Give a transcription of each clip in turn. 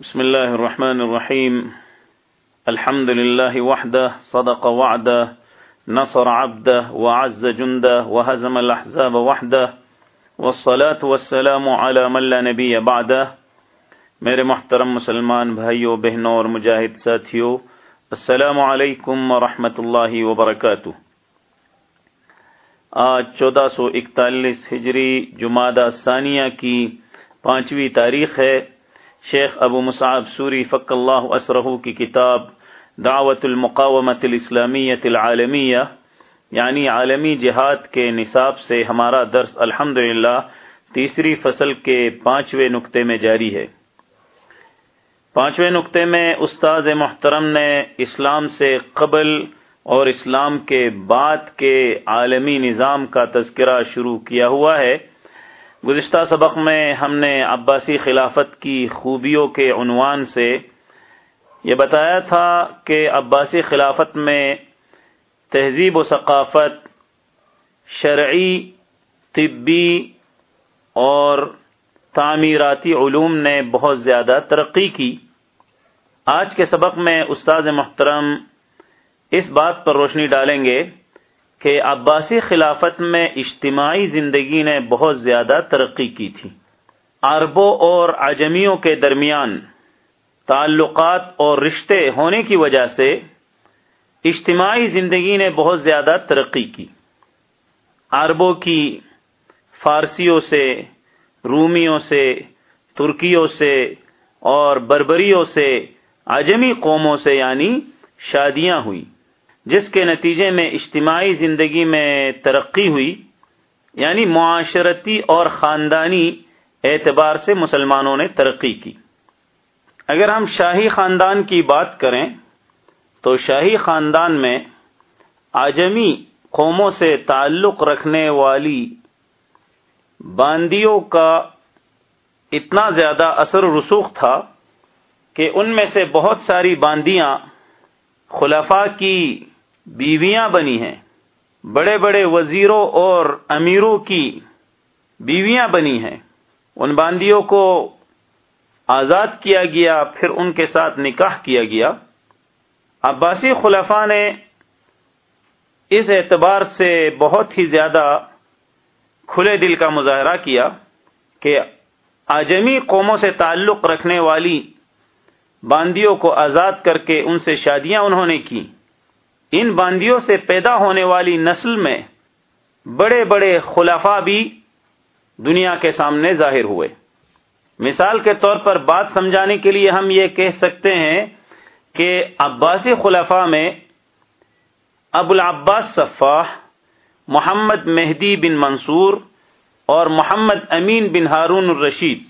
بسم الله الرحمن الرحيم. الحمد لله وحده، صدق وعده، نصر عبده، وعز جنده، وهزم الأحزاب وحده. والصلاة والسلام على من لا نبي بعده. میرے محترم مسلمان بھائیوں بہنوں اور مجاہد ساتھیوں السلام علیکم ورحمۃ اللہ وبرکاتہ. آج چودہ سو اکتالیس ہجری جمادہ ثانیہ کی پانچویں تاریخ ہے۔ شیخ ابو مصعب سوری فق اللہ اسرہ کی کتاب دعوت المقامت الاسلامیت العالمیہ یعنی عالمی جہاد کے نصاب سے ہمارا درس الحمد تیسری فصل کے پانچویں نقطے میں جاری ہے۔ پانچویں نقطے میں استاد محترم نے اسلام سے قبل اور اسلام کے بعد کے عالمی نظام کا تذکرہ شروع کیا ہوا ہے۔ گزشتہ سبق میں ہم نے عباسی خلافت کی خوبیوں کے عنوان سے یہ بتایا تھا کہ عباسی خلافت میں تہذیب و ثقافت، شرعی، طبی اور تعمیراتی علوم نے بہت زیادہ ترقی کی۔ آج کے سبق میں استاد محترم اس بات پر روشنی ڈالیں گے کہ عباسی خلافت میں اجتماعی زندگی نے بہت زیادہ ترقی کی تھی۔ عربوں اور عجمیوں کے درمیان تعلقات اور رشتے ہونے کی وجہ سے اجتماعی زندگی نے بہت زیادہ ترقی کی۔ عربوں کی فارسیوں سے، رومیوں سے، ترکیوں سے اور بربریوں سے عجمی قوموں سے یعنی شادیاں ہوئی جس کے نتیجے میں اجتماعی زندگی میں ترقی ہوئی یعنی معاشرتی اور خاندانی اعتبار سے مسلمانوں نے ترقی کی۔ اگر ہم شاہی خاندان کی بات کریں، تو شاہی خاندان میں آجمی قوموں سے تعلق رکھنے والی باندیوں کا اتنا زیادہ اثر رسوخ تھا کہ ان میں سے بہت ساری باندیاں خلفاء کی بیویاں بنی ہیں۔ بڑے بڑے وزیروں اور امیروں کی بیویاں بنی ہیں۔ ان باندیوں کو آزاد کیا گیا، پھر ان کے ساتھ نکاح کیا گیا۔ عباسی خلفاء نے اس اعتبار سے بہت ہی زیادہ کھلے دل کا مظاہرہ کیا کہ آجمی قوموں سے تعلق رکھنے والی باندیوں کو آزاد کر کے ان سے شادیاں انہوں نے کی ان باندیوں سے پیدا ہونے والی نسل میں بڑے بڑے خلافہ بھی دنیا کے سامنے ظاہر ہوئے۔ مثال کے طور پر بات سمجھانے کے لیے ہم یہ کہہ سکتے ہیں کہ عباسی خلافہ میں ابو العباس صفاح، محمد مہدی بن منصور اور محمد امین بن ہارون الرشید۔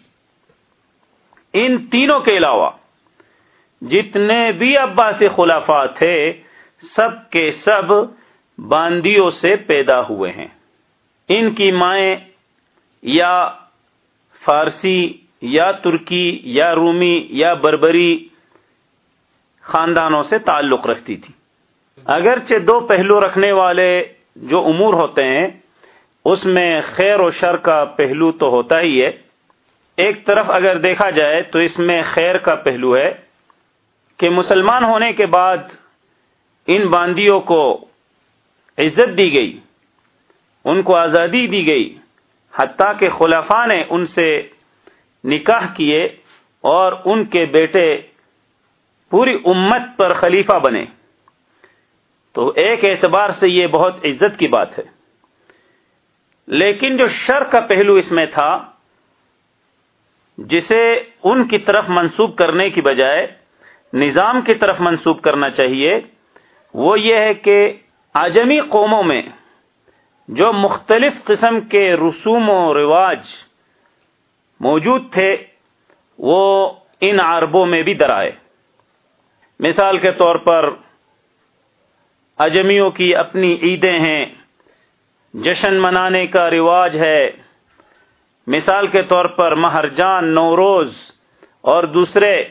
ان تینوں کے علاوہ جتنے بھی عباسی خلافہ تھے سب کے سب باندیوں سے پیدا ہوئے ہیں۔ ان کی مائیں یا فارسی یا ترکی یا رومی یا بربری خاندانوں سے تعلق رکھتی تھی۔ اگرچہ دو پہلو رکھنے والے جو امور ہوتے ہیں، اس میں خیر و شر کا پہلو تو ہوتا ہی ہے۔ ایک طرف اگر دیکھا جائے تو اس میں خیر کا پہلو ہے کہ مسلمان ہونے کے بعد ان باندیوں کو عزت دی گئی، ان کو آزادی دی گئی، حتیٰ کہ خلافہ نے ان سے نکاح کیے اور ان کے بیٹے پوری امت پر خلیفہ بنے۔ تو ایک اعتبار سے یہ بہت عزت کی بات ہے۔ لیکن جو شر کا پہلو اس میں تھا، جسے ان کی طرف منسوب کرنے کی بجائے نظام کی طرف منسوب کرنا چاہیے وہ یہ ہے کہ آجمی قوموں میں جو مختلف قسم کے رسوم و رواج موجود تھے، وہ ان عربوں میں بھی درائے مثال کے طور پر اجمیوں کی اپنی عیدیں ہیں، جشن منانے کا رواج ہے۔ مثال کے طور پر مہرجان نوروز اور دوسرے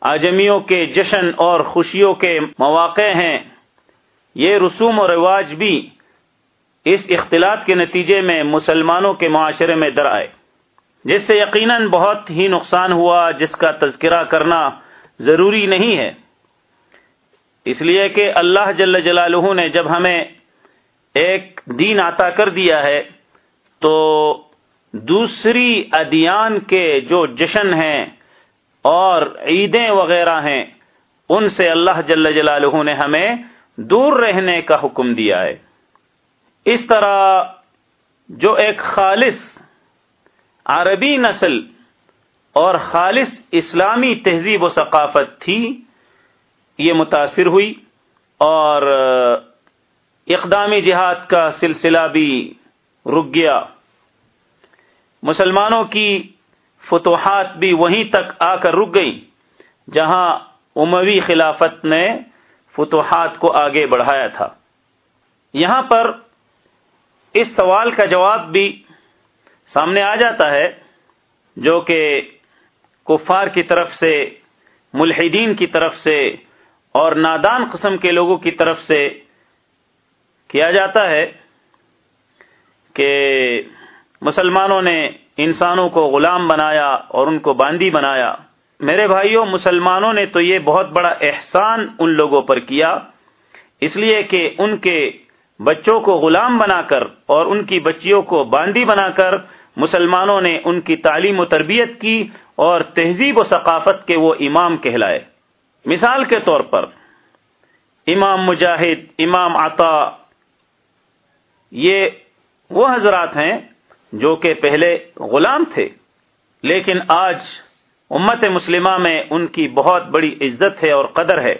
آجمیوں کے جشن اور خوشیوں کے مواقع ہیں۔ یہ رسوم و رواج بھی اس اختلاط کے نتیجے میں مسلمانوں کے معاشرے میں در آئے۔ جس سے یقیناً بہت ہی نقصان ہوا، جس کا تذکرہ کرنا ضروری نہیں ہے۔ اس لیے کہ اللہ جل جلالہ نے جب ہمیں ایک دین عطا کر دیا ہے، تو دوسری ادیان کے جو جشن ہیں اور عیدیں وغیرہ ہیں، ان سے اللہ جل جلالہ نے ہمیں دور رہنے کا حکم دیا ہے۔ اس طرح جو ایک خالص عربی نسل اور خالص اسلامی تہذیب و ثقافت تھی، یہ متاثر ہوئی اور اقدامی جہاد کا سلسلہ بھی رک گیا۔ مسلمانوں کی فتوحات بھی وہیں تک آ کر رک گئی جہاں اموی خلافت نے فتوحات کو آگے بڑھایا تھا۔ یہاں پر اس سوال کا جواب بھی سامنے آ جاتا ہے، جو کہ کفار کی طرف سے، ملحدین کی طرف سے اور نادان قسم کے لوگوں کی طرف سے کیا جاتا ہے کہ مسلمانوں نے انسانوں کو غلام بنایا اور ان کو باندی بنایا۔ میرے بھائیوں، مسلمانوں نے تو یہ بہت بڑا احسان ان لوگوں پر کیا، اس لیے کہ ان کے بچوں کو غلام بنا کر اور ان کی بچیوں کو باندی بنا کر مسلمانوں نے ان کی تعلیم و تربیت کی اور تہذیب و ثقافت کے وہ امام کہلائے۔ مثال کے طور پر، امام مجاہد، امام عطا، یہ وہ حضرات ہیں جو کہ پہلے غلام تھے، لیکن آج امت مسلمہ میں ان کی بہت بڑی عزت ہے اور قدر ہے۔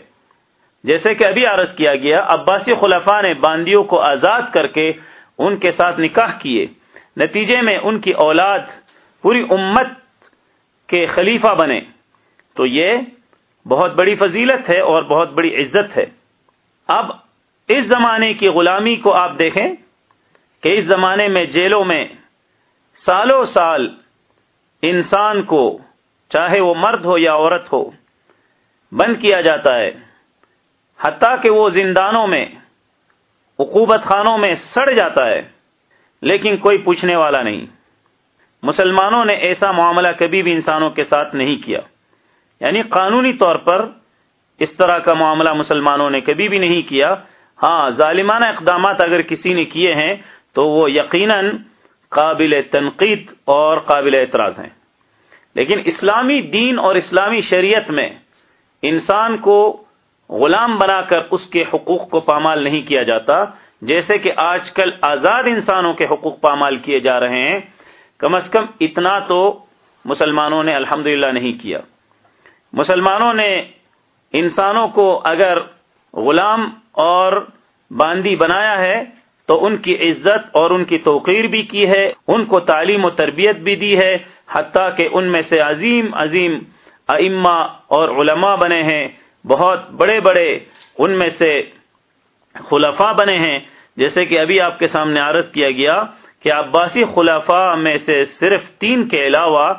جیسے کہ ابھی عرض کیا گیا، عباسی خلفاء نے باندیوں کو آزاد کر کے ان کے ساتھ نکاح کیے۔ نتیجے میں ان کی اولاد پوری امت کے خلیفہ بنے۔ تو یہ بہت بڑی فضیلت ہے اور بہت بڑی عزت ہے۔ اب اس زمانے کی غلامی کو آپ دیکھیں کہ اس زمانے میں جیلوں میں سالوں سال انسان کو چاہے وہ مرد ہو یا عورت ہو، بند کیا جاتا ہے۔ حتیٰ کہ وہ زندانوں میں، عقوبت خانوں میں سڑ جاتا ہے، لیکن کوئی پوچھنے والا نہیں۔ مسلمانوں نے ایسا معاملہ کبھی بھی انسانوں کے ساتھ نہیں کیا۔ یعنی قانونی طور پر اس طرح کا معاملہ مسلمانوں نے کبھی بھی نہیں کیا۔ ہاں ظالمانہ اقدامات اگر کسی نے کیے ہیں تو وہ یقیناً قابل تنقید اور قابل اعتراض ہیں۔ لیکن اسلامی دین اور اسلامی شریعت میں انسان کو غلام بنا کر اس کے حقوق کو پامال نہیں کیا جاتا، جیسے کہ آج کل آزاد انسانوں کے حقوق پامال کیے جا رہے ہیں، کم از کم اتنا تو مسلمانوں نے الحمد نہیں کیا۔ مسلمانوں نے انسانوں کو اگر غلام اور باندی بنایا ہے، تو ان کی عزت اور ان کی توقیر بھی کی ہے، ان کو تعلیم و تربیت بھی دی ہے۔ حتیٰ کہ ان میں سے عظیم عظیم ائمہ اور علماء بنے ہیں، بہت بڑے بڑے ان میں سے خلفاء بنے ہیں۔ جیسے کہ ابھی آپ کے سامنے عرض کیا گیا کہ عباسی خلفاء میں سے صرف تین کے علاوہ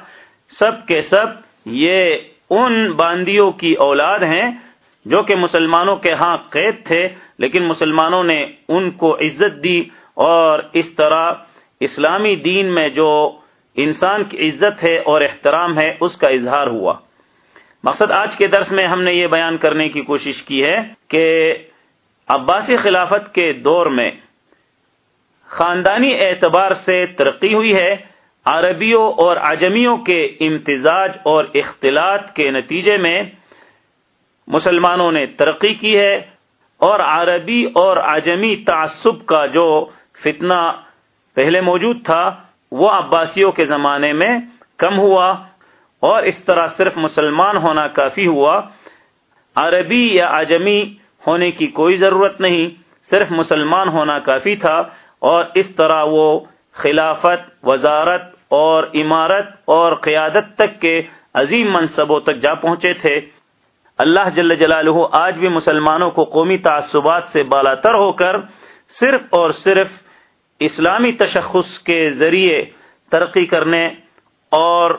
سب کے سب یہ ان باندیوں کی اولاد ہیں جو کہ مسلمانوں کے ہاں قید تھے، لیکن مسلمانوں نے ان کو عزت دی اور اس طرح اسلامی دین میں جو انسان کی عزت ہے اور احترام ہے، اس کا اظہار ہوا۔ مقصد آج کے درس میں ہم نے یہ بیان کرنے کی کوشش کی ہے کہ عباسی خلافت کے دور میں خاندانی اعتبار سے ترقی ہوئی ہے، عربیوں اور عجمیوں کے امتزاج اور اختلاط کے نتیجے میں مسلمانوں نے ترقی کی ہے اور عربی اور عجمی تعصب کا جو فتنہ پہلے موجود تھا وہ عباسیوں کے زمانے میں کم ہوا اور اس طرح صرف مسلمان ہونا کافی ہوا۔ عربی یا عجمی ہونے کی کوئی ضرورت نہیں، صرف مسلمان ہونا کافی تھا اور اس طرح وہ خلافت، وزارت اور عمارت اور قیادت تک کے عظیم منصبوں تک جا پہنچے تھے۔ اللہ جل جلالہ آج بھی مسلمانوں کو قومی تعصبات سے بالا تر ہو کر صرف اور صرف اسلامی تشخص کے ذریعے ترقی کرنے اور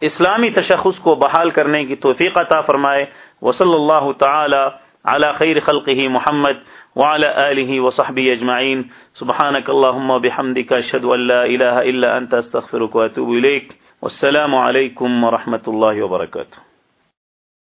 اسلامی تشخص کو بحال کرنے کی توفیق عطا فرمائے۔ وصلی اللہ تعالی على خیر خلقه محمد وعلى آله وصحبه اجمعین۔ سبحانك اللهم وبحمدك اشهد ان لا اله الا انت استغفرك واتوب اليك السلام علیکم ورحمۃ اللہ وبرکاتہ۔